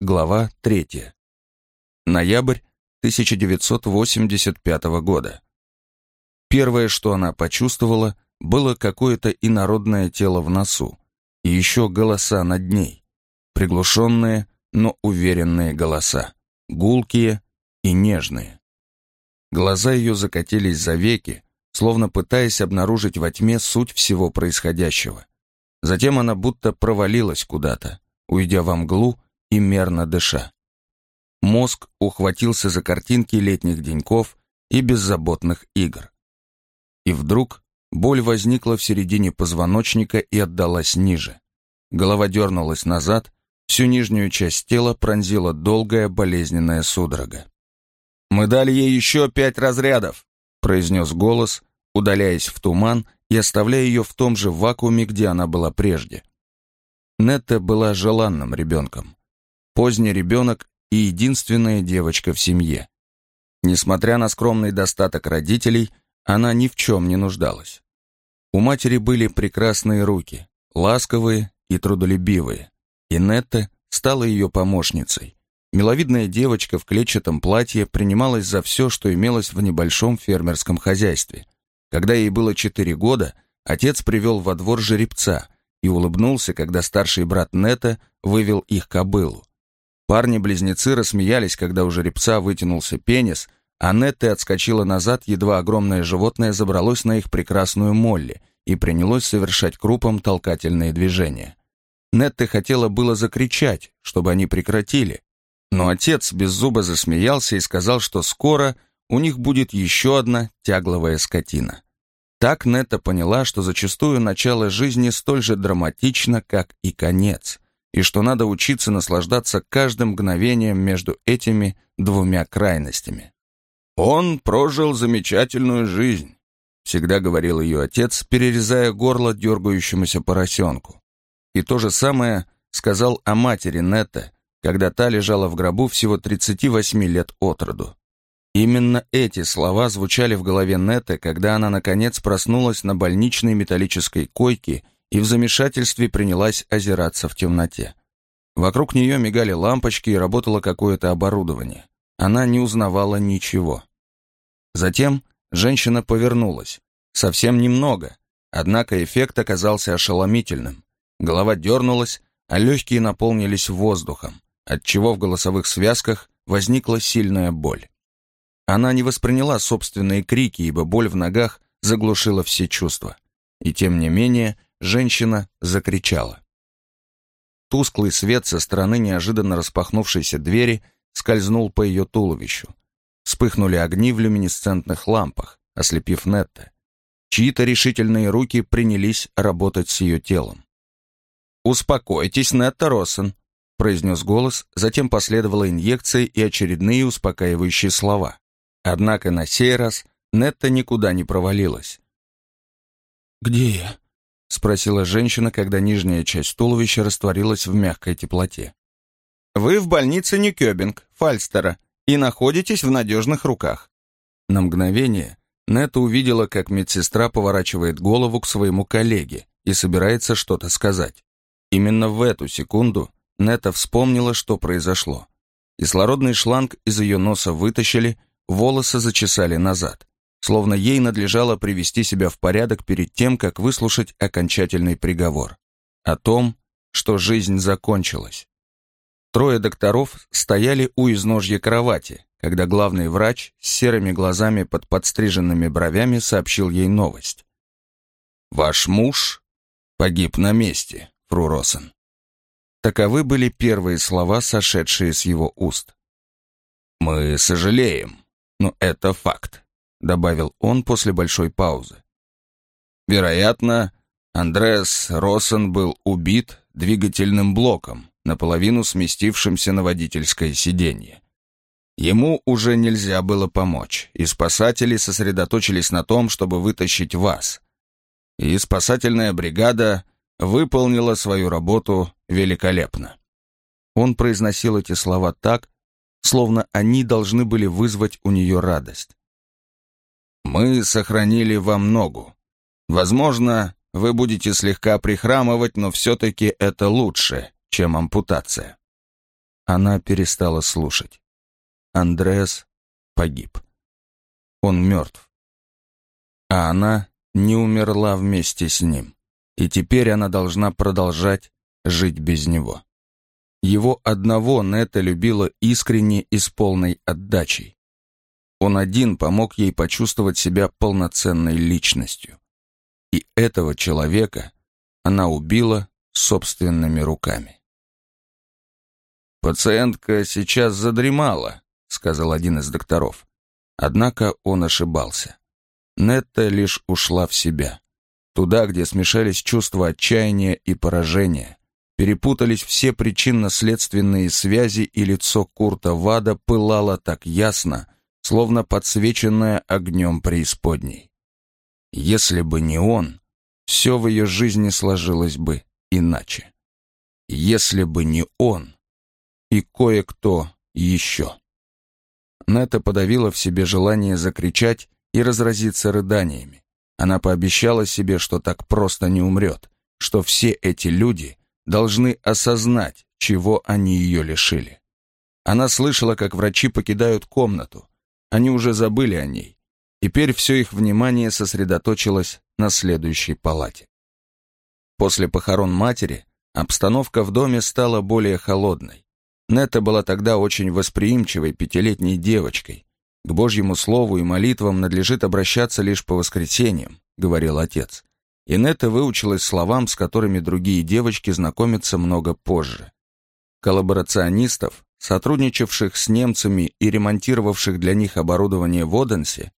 глава 3. Ноябрь 1985 года. Первое, что она почувствовала, было какое-то инородное тело в носу, и еще голоса над ней. Приглушенные, но уверенные голоса, гулкие и нежные. Глаза ее закатились за веки, словно пытаясь обнаружить во тьме суть всего происходящего. Затем она будто провалилась куда-то, уйдя во мглу и мерно дыша. Мозг ухватился за картинки летних деньков и беззаботных игр. И вдруг боль возникла в середине позвоночника и отдалась ниже. Голова дернулась назад, всю нижнюю часть тела пронзила долгая болезненная судорога. «Мы дали ей еще пять разрядов», — произнес голос, удаляясь в туман и оставляя ее в том же вакууме, где она была прежде. Нетта была желанным ребенком. Поздний ребенок и единственная девочка в семье. Несмотря на скромный достаток родителей, она ни в чем не нуждалась. У матери были прекрасные руки, ласковые и трудолюбивые, и Нетта стала ее помощницей. Миловидная девочка в клетчатом платье принималась за все, что имелось в небольшом фермерском хозяйстве. Когда ей было четыре года, отец привел во двор жеребца и улыбнулся, когда старший брат Нета вывел их кобылу. Парни-близнецы рассмеялись, когда у жеребца вытянулся пенис, а Нетта отскочила назад, едва огромное животное забралось на их прекрасную Молли и принялось совершать крупом толкательные движения. Нетта хотела было закричать, чтобы они прекратили, но отец без зуба засмеялся и сказал, что скоро у них будет еще одна тягловая скотина. Так Нетта поняла, что зачастую начало жизни столь же драматично, как и конец, и что надо учиться наслаждаться каждым мгновением между этими двумя крайностями. «Он прожил замечательную жизнь», — всегда говорил ее отец, перерезая горло дергающемуся поросенку. И то же самое сказал о матери Нетта, когда та лежала в гробу всего 38 лет от роду. Именно эти слова звучали в голове Нетты, когда она, наконец, проснулась на больничной металлической койке и в замешательстве принялась озираться в темноте. Вокруг нее мигали лампочки и работало какое-то оборудование. Она не узнавала ничего. Затем женщина повернулась. Совсем немного, однако эффект оказался ошеломительным. Голова дернулась, а легкие наполнились воздухом, отчего в голосовых связках возникла сильная боль. Она не восприняла собственные крики, ибо боль в ногах заглушила все чувства. И тем не менее женщина закричала. Тусклый свет со стороны неожиданно распахнувшейся двери скользнул по ее туловищу. Вспыхнули огни в люминесцентных лампах, ослепив Нетта. Чьи-то решительные руки принялись работать с ее телом. «Успокойтесь, Нетта Россен», — произнес голос, затем последовала инъекция и очередные успокаивающие слова. Однако на сей раз Нетта никуда не провалилась. «Где я?» — спросила женщина, когда нижняя часть туловища растворилась в мягкой теплоте. «Вы в больнице Ньюкёбинг, Фальстера, и находитесь в надежных руках». На мгновение Нетта увидела, как медсестра поворачивает голову к своему коллеге и собирается что-то сказать. Именно в эту секунду Нетта вспомнила, что произошло. Кислородный шланг из ее носа вытащили, волосы зачесали назад, словно ей надлежало привести себя в порядок перед тем, как выслушать окончательный приговор. О том, что жизнь закончилась. Трое докторов стояли у изножья кровати, когда главный врач с серыми глазами под подстриженными бровями сообщил ей новость. «Ваш муж погиб на месте, фру Россен». Таковы были первые слова, сошедшие с его уст. «Мы сожалеем», но это факт», — добавил он после большой паузы. Вероятно, Андреас Россен был убит двигательным блоком, наполовину сместившимся на водительское сиденье. Ему уже нельзя было помочь, и спасатели сосредоточились на том, чтобы вытащить вас. И спасательная бригада выполнила свою работу великолепно. Он произносил эти слова так, словно они должны были вызвать у нее радость. «Мы сохранили вам ногу. Возможно, вы будете слегка прихрамывать, но все-таки это лучше, чем ампутация». она перестала слушать. Андреас погиб. Он мертв. А она не умерла вместе с ним, и теперь она должна продолжать жить без него. Его одного Нета любила искренне и с полной отдачей. Он один помог ей почувствовать себя полноценной личностью. И этого человека она убила собственными руками. «Пациентка сейчас задремала», — сказал один из докторов. Однако он ошибался. Нетта лишь ушла в себя. Туда, где смешались чувства отчаяния и поражения. Перепутались все причинно-следственные связи, и лицо Курта Вада пылало так ясно, словно подсвеченное огнем преисподней. Если бы не он, все в ее жизни сложилось бы иначе. Если бы не он и кое-кто еще. Нета подавила в себе желание закричать и разразиться рыданиями. Она пообещала себе, что так просто не умрет, что все эти люди должны осознать, чего они ее лишили. Она слышала, как врачи покидают комнату. Они уже забыли о ней. Теперь все их внимание сосредоточилось на следующей палате. После похорон матери обстановка в доме стала более холодной. Нетта была тогда очень восприимчивой пятилетней девочкой. К Божьему слову и молитвам надлежит обращаться лишь по воскресеньям, говорил отец. И Нетта выучилась словам, с которыми другие девочки знакомятся много позже. Коллаборационистов, сотрудничавших с немцами и ремонтировавших для них оборудование в Оденсе,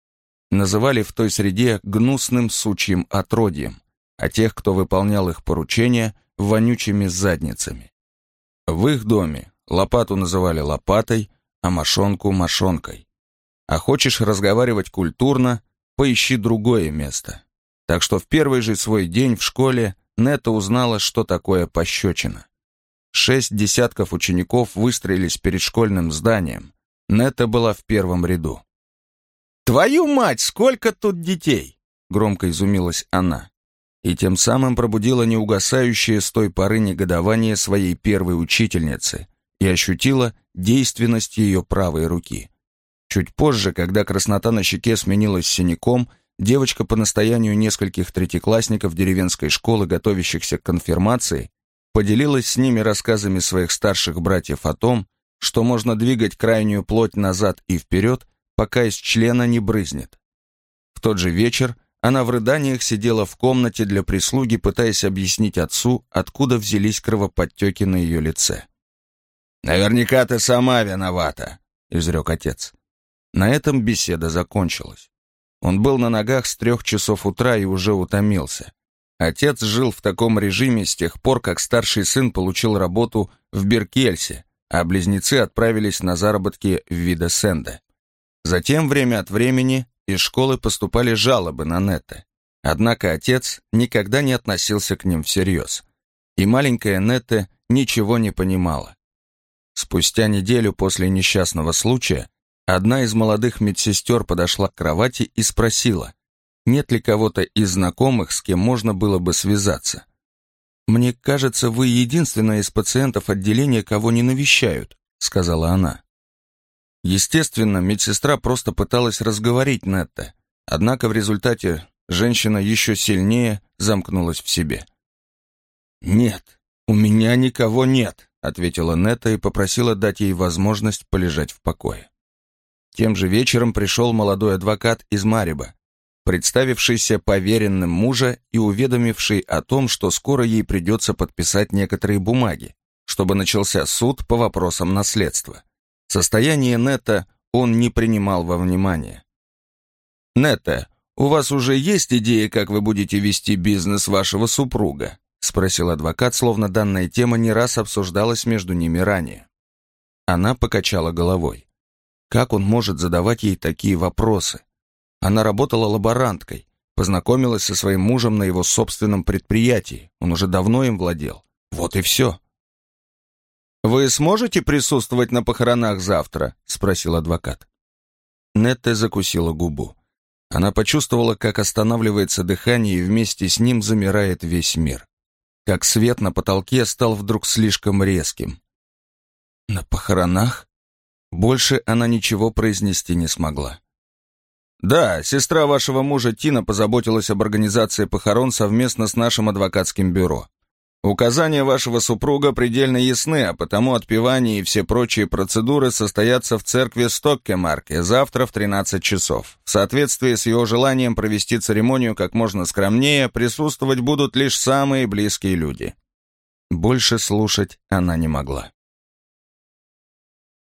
называли в той среде гнусным сучьим отродьем, а тех, кто выполнял их поручения, вонючими задницами. В их доме лопату называли лопатой, а мошонку – мошонкой. А хочешь разговаривать культурно, поищи другое место. Так что в первый же свой день в школе Нета узнала, что такое пощечина. Шесть десятков учеников выстроились перед школьным зданием. Нета была в первом ряду. «Твою мать, сколько тут детей!» — громко изумилась она. И тем самым пробудила неугасающее с той поры негодование своей первой учительницы и ощутила действенность ее правой руки. Чуть позже, когда краснота на щеке сменилась синяком, девочка по настоянию нескольких третьеклассников деревенской школы, готовящихся к конфирмации, поделилась с ними рассказами своих старших братьев о том, что можно двигать крайнюю плоть назад и вперед, пока из члена не брызнет. В тот же вечер она в рыданиях сидела в комнате для прислуги, пытаясь объяснить отцу, откуда взялись кровоподтеки на ее лице. «Наверняка ты сама виновата», — изрек отец. На этом беседа закончилась. Он был на ногах с трех часов утра и уже утомился. Отец жил в таком режиме с тех пор, как старший сын получил работу в Беркельсе, а близнецы отправились на заработки в Видесенде. Затем время от времени из школы поступали жалобы на Нетте. Однако отец никогда не относился к ним всерьез. И маленькая Нетте ничего не понимала. Спустя неделю после несчастного случая одна из молодых медсестер подошла к кровати и спросила, нет ли кого-то из знакомых, с кем можно было бы связаться. «Мне кажется, вы единственная из пациентов отделения, кого не навещают», — сказала она. Естественно, медсестра просто пыталась разговорить Нетта, однако в результате женщина еще сильнее замкнулась в себе. «Нет, у меня никого нет», — ответила Нетта и попросила дать ей возможность полежать в покое. Тем же вечером пришел молодой адвокат из Мариба, представившийся поверенным мужа и уведомивший о том, что скоро ей придется подписать некоторые бумаги, чтобы начался суд по вопросам наследства. Состояние Нета он не принимал во внимание. «Нета, у вас уже есть идея, как вы будете вести бизнес вашего супруга?» спросил адвокат, словно данная тема не раз обсуждалась между ними ранее. Она покачала головой. Как он может задавать ей такие вопросы? Она работала лаборанткой, познакомилась со своим мужем на его собственном предприятии, он уже давно им владел. Вот и все. «Вы сможете присутствовать на похоронах завтра?» — спросил адвокат. Нетте закусила губу. Она почувствовала, как останавливается дыхание, и вместе с ним замирает весь мир. Как свет на потолке стал вдруг слишком резким. На похоронах? Больше она ничего произнести не смогла. Да, сестра вашего мужа Тина позаботилась об организации похорон совместно с нашим адвокатским бюро. Указания вашего супруга предельно ясны, а потому отпевание и все прочие процедуры состоятся в церкви Стоккемарке завтра в 13 часов. В соответствии с его желанием провести церемонию как можно скромнее, присутствовать будут лишь самые близкие люди. Больше слушать она не могла.